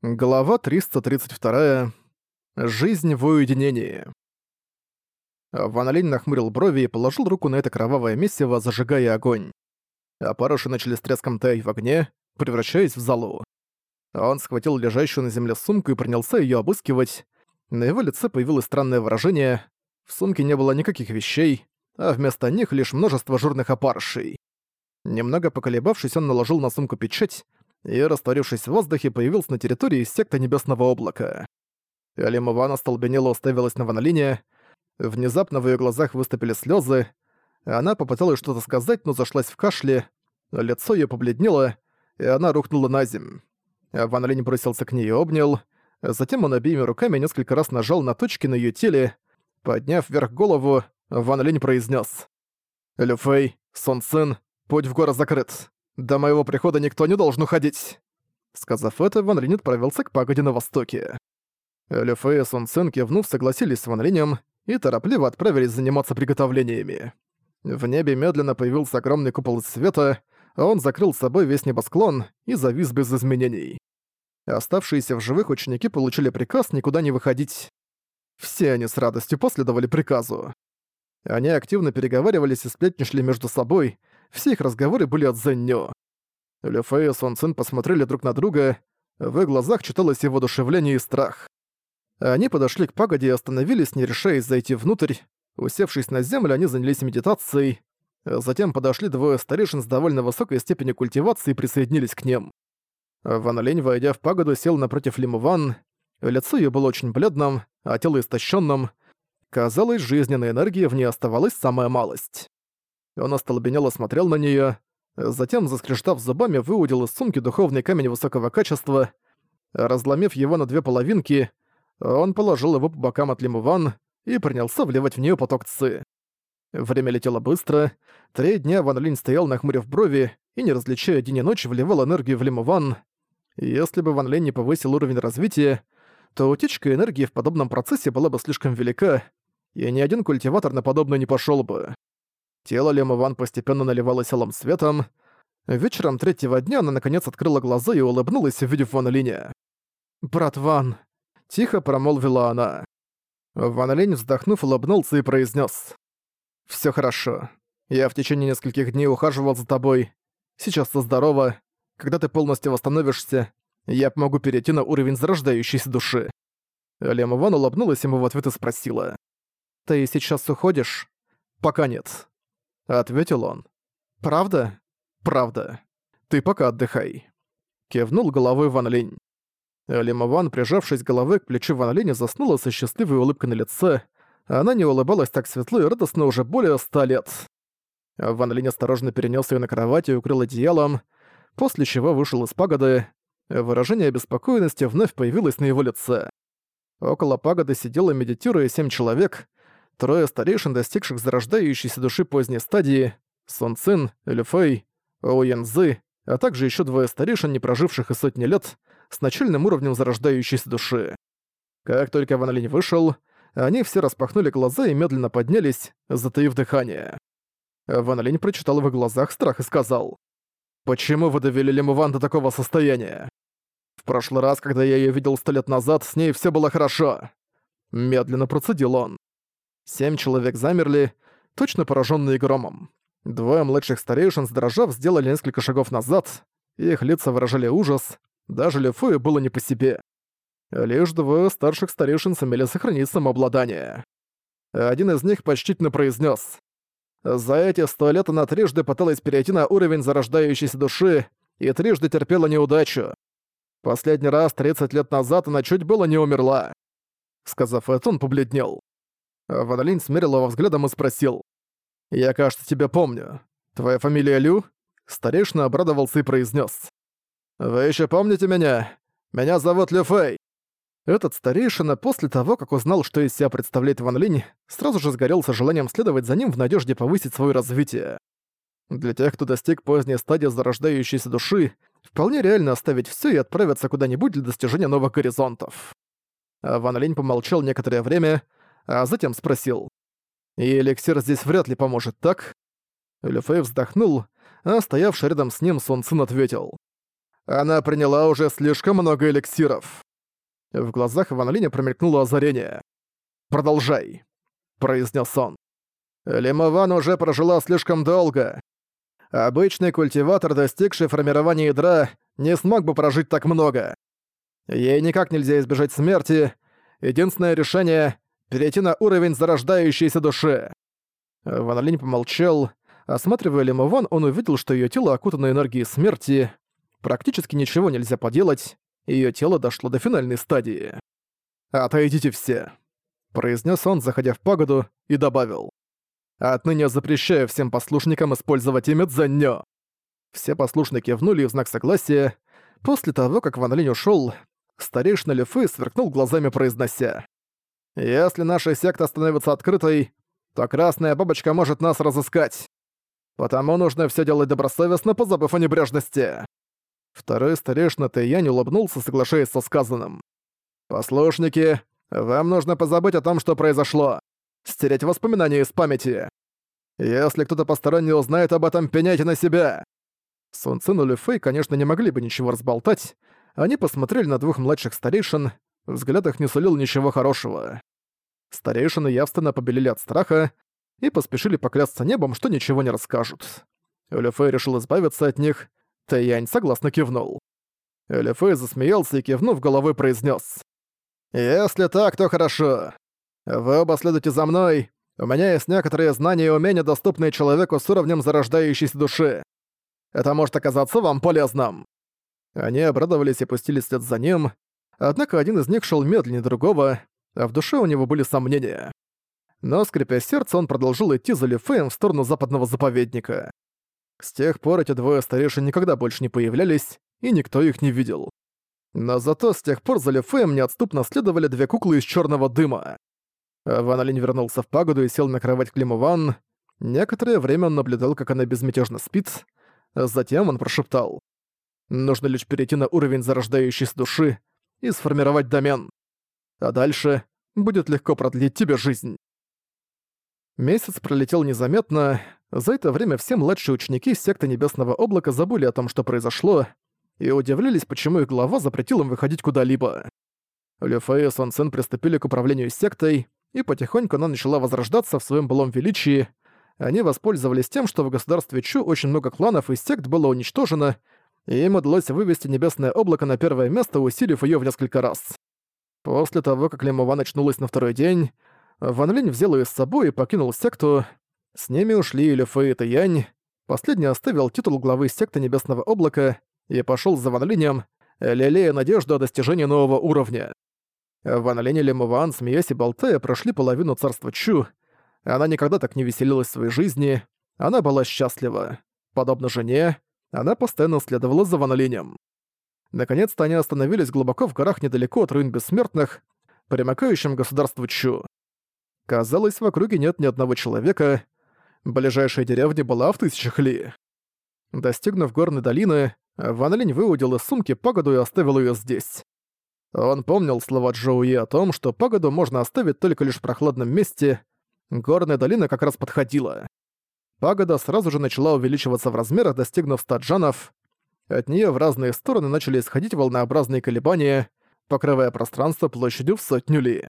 Глава 332. Жизнь в уединении. Ван Линь нахмурил брови и положил руку на это кровавое месиво, зажигая огонь. А парыши начали с треском таять в огне, превращаясь в золу. Он схватил лежащую на земле сумку и принялся ее обыскивать. На его лице появилось странное выражение. В сумке не было никаких вещей, а вместо них лишь множество жирных опарышей. Немного поколебавшись, он наложил на сумку печать, и, растворившись в воздухе, появился на территории секты Небесного Облака. Алим Иван остолбенело уставилась на Ванолине. Внезапно в её глазах выступили слёзы. Она попыталась что-то сказать, но зашлась в кашле. Лицо её побледнело, и она рухнула на земь. Ван бросился к ней и обнял. Затем он обеими руками несколько раз нажал на точки на её теле. Подняв вверх голову, Ван произнес: «Люфэй, Сон Цин, путь в город закрыт. До моего прихода никто не должен уходить!» Сказав это, Ван Линь отправился к пагоде на востоке. Лю Фэй и Сон Цин кивнув согласились с Ван Линем и торопливо отправились заниматься приготовлениями. В небе медленно появился огромный купол из света, а он закрыл с собой весь небосклон и завис без изменений. Оставшиеся в живых ученики получили приказ никуда не выходить. Все они с радостью последовали приказу. Они активно переговаривались и сплетничали между собой, все их разговоры были от Зеннё. Лю Фэй и Сон Цин посмотрели друг на друга, в их глазах читалось его воодушевление и страх. Они подошли к пагоде и остановились, не решаясь зайти внутрь. Усевшись на землю, они занялись медитацией. Затем подошли двое старейшин с довольно высокой степенью культивации и присоединились к ним. Ван Лень, войдя в пагоду, сел напротив Лиму Ван. Лицо её было очень бледным, а тело истощенным. Казалось, жизненной энергии в ней оставалась самая малость. Он остолбенело смотрел на неё, затем, заскрештав зубами, выудил из сумки духовный камень высокого качества. Разломив его на две половинки, он положил его по бокам от Лимуван и принялся вливать в неё поток ци. Время летело быстро. Три дня Ван Линь стоял, нахмурив брови, и, не различая день и ночь, вливал энергию в Лимуван. Если бы Ван Линь не повысил уровень развития, то утечка энергии в подобном процессе была бы слишком велика, и ни один культиватор на подобное не пошёл бы. Тело Лема Ван постепенно наливалось алым светом. Вечером третьего дня она наконец открыла глаза и улыбнулась, увидев Ван Линя. «Брат Ван», — тихо промолвила она. Ван Линь, вздохнув, улыбнулся и произнес: «Всё хорошо. Я в течение нескольких дней ухаживал за тобой. Сейчас ты здорова. Когда ты полностью восстановишься, я помогу перейти на уровень зарождающейся души». Лема Ван улыбнулась ему в ответ и спросила. «Ты сейчас уходишь?» «Пока нет ответил он. «Правда? Правда. Ты пока отдыхай». Кивнул головой Ван Линь. Лима Ван, прижавшись головой к плечу Ван Линя, заснула со счастливой улыбкой на лице. Она не улыбалась так светло и радостно уже более ста лет. Ван Линь осторожно перенес ее на кровать и укрыл одеялом, после чего вышел из пагоды. Выражение обеспокоенности вновь появилось на его лице. Около пагоды сидело медитируя семь человек, Трое старейшин, достигших зарождающейся души поздней стадии, Сон Цин, Люфэй, Оуян Цзы, а также еще двое старейшин, не проживших и сотни лет, с начальным уровнем зарождающейся души. Как только Ван Линь вышел, они все распахнули глаза и медленно поднялись, затаив дыхание. Ван Линь прочитал в их глазах страх и сказал, «Почему вы довели Лиму Ван до такого состояния? В прошлый раз, когда я ее видел сто лет назад, с ней все было хорошо». Медленно процедил он. Семь человек замерли, точно пораженные громом. Двое младших старейшин, сдрожав, сделали несколько шагов назад, их лица выражали ужас, даже Лефуе было не по себе. Лишь двое старших старейшин сумели сохранить самообладание. Один из них почтительно произнес: «За эти сто лет она трижды пыталась перейти на уровень зарождающейся души и трижды терпела неудачу. Последний раз 30 лет назад она чуть было не умерла». Сказав это, он побледнел. Ванолин смерил его взглядом и спросил. «Я, кажется, тебя помню. Твоя фамилия Лю?» Старейшина обрадовался и произнес: «Вы еще помните меня? Меня зовут Лю Фэй». Этот старейшина, после того, как узнал, что из себя представляет Ван Линь, сразу же сгорелся желанием следовать за ним в надежде повысить свое развитие. Для тех, кто достиг поздней стадии зарождающейся души, вполне реально оставить все и отправиться куда-нибудь для достижения новых горизонтов. Ван Линь помолчал некоторое время, а затем спросил. «И эликсир здесь вряд ли поможет, так?» Люфей вздохнул, а стоявший рядом с ним Цин ответил. Она приняла уже слишком много эликсиров. В глазах Ван Линя промелькнуло озарение. «Продолжай», — произнес он. Лимован уже прожила слишком долго. Обычный культиватор, достигший формирования ядра, не смог бы прожить так много. Ей никак нельзя избежать смерти. Единственное решение — перейти на уровень зарождающейся души. Ван Линь помолчал. Осматривая Лимован, он увидел, что ее тело окутано энергией смерти. Практически ничего нельзя поделать. Ее тело дошло до финальной стадии. «Отойдите все», — произнес он, заходя в пагоду, и добавил. Отныне запрещаю всем послушникам использовать имя Дзаньё». Все послушники кивнули в знак согласия. После того, как Ван Линь ушёл, старейшина Лифы сверкнул глазами, произнося. «Если наша секта становится открытой, то Красная Бабочка может нас разыскать. Потому нужно всё делать добросовестно, позабыв о небрежности». Второй старейшина Тэйянь улыбнулся, соглашаясь со сказанным. «Послушники, вам нужно позабыть о том, что произошло стереть воспоминания из памяти. Если кто-то посторонний узнает об этом, пеняйте на себя. Сун Цин и Лю Фэй, конечно, не могли бы ничего разболтать. Они посмотрели на двух младших старейшин, взгляд их не сулил ничего хорошего. Старейшины явственно побелели от страха и поспешили поклясться небом, что ничего не расскажут. Лю Фэй решил избавиться от них, Тэянь согласно кивнул. Лю Фэй засмеялся и кивнув головой произнес: «Если так, то хорошо. Вы оба следуйте за мной. У меня есть некоторые знания и умения, доступные человеку с уровнем зарождающейся души. Это может оказаться вам полезным». Они обрадовались и пустились вслед за ним, однако один из них шел медленнее другого, а в душе у него были сомнения. Но, скрипя сердце, он продолжил идти за Лифеем в сторону западного заповедника. С тех пор эти двое старейшин никогда больше не появлялись, и никто их не видел. Но зато с тех пор за Лифеем неотступно следовали две куклы из черного дыма. Ван Олень вернулся в пагоду и сел на кровать Климу Ван. Некоторое время он наблюдал, как она безмятежно спит. Затем он прошептал. «Нужно лишь перейти на уровень зарождающейся души и сформировать домен. А дальше будет легко продлить тебе жизнь». Месяц пролетел незаметно. За это время все младшие ученики секты Небесного Облака забыли о том, что произошло, и удивлялись, почему их глава запретил им выходить куда-либо. Люфей и Сон приступили к управлению сектой, и потихоньку она начала возрождаться в своем былом величии. Они воспользовались тем, что в государстве Чу очень много кланов и сект было уничтожено, и им удалось вывести Небесное Облако на первое место, усилив ее в несколько раз. После того, как Лимова начнулась на второй день, Ван Линь взял ее с собой и покинул секту. С ними ушли Илюфэй и Таянь. Последний оставил титул главы секты Небесного Облака и пошел за Ван Линем, лелея надежду о достижении нового уровня. Ван Лень и Лимуван, смеясь и болтая, прошли половину царства Чу. Она никогда так не веселилась в своей жизни. Она была счастлива. Подобно жене, она постоянно следовала за Ван. Наконец-то они остановились глубоко в горах недалеко от руин бессмертных, примыкающим к государству Чу. Казалось, в округе нет ни одного человека. Ближайшая деревня была в тысячах ли. Достигнув горной долины, Ван Линь выудил из сумки пагоду и оставил ее здесь. Он помнил слова Джоуи о том, что пагоду можно оставить только лишь в прохладном месте. Горная долина как раз подходила. Пагода сразу же начала увеличиваться в размерах, достигнув 100 джанов. От нее в разные стороны начали исходить волнообразные колебания, покрывая пространство площадью в сотню ли.